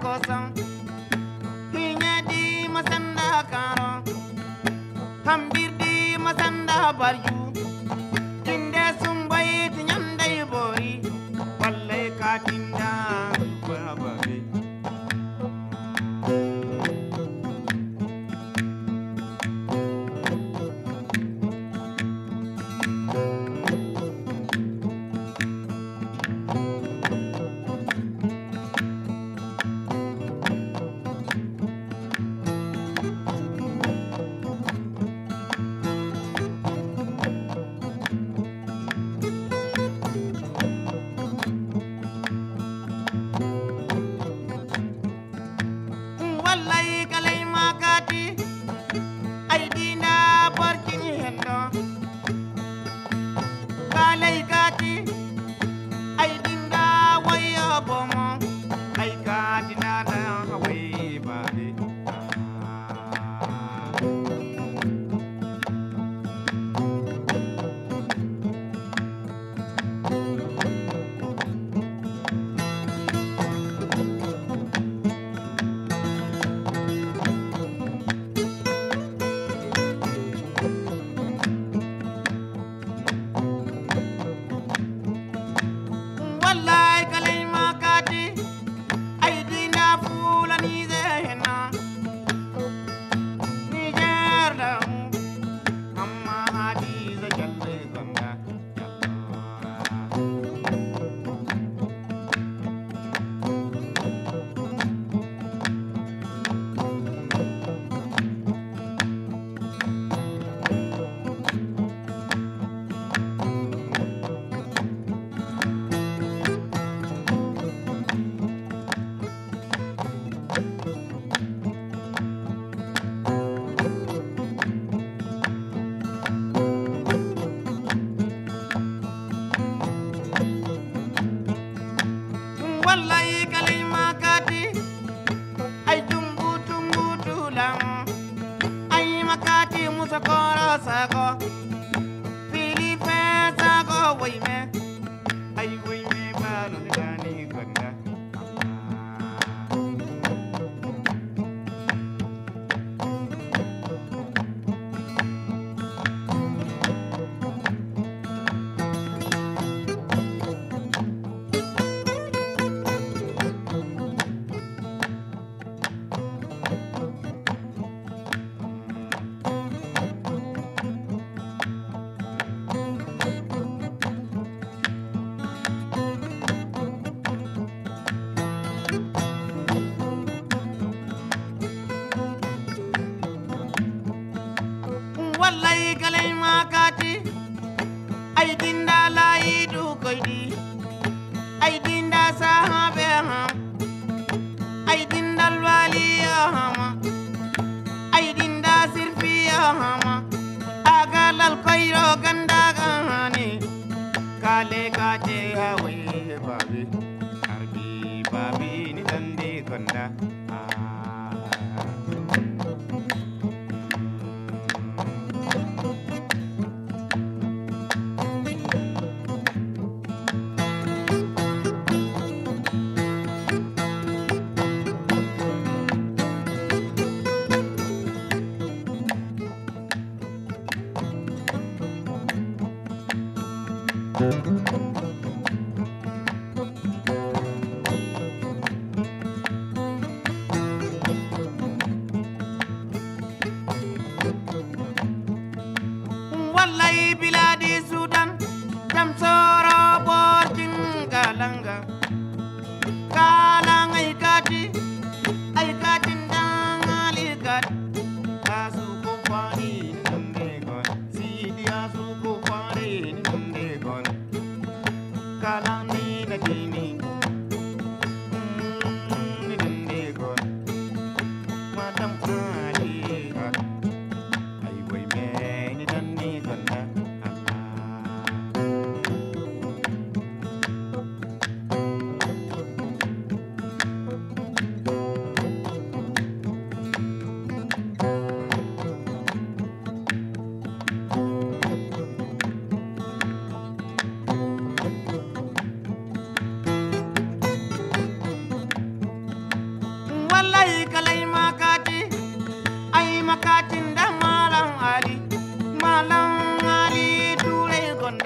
Cause I'm. one light. koydi ay dinda sahabe ham ay dindal waliya hama ay dinda sirfiya hama agalal koyro gandaga hani kale gaje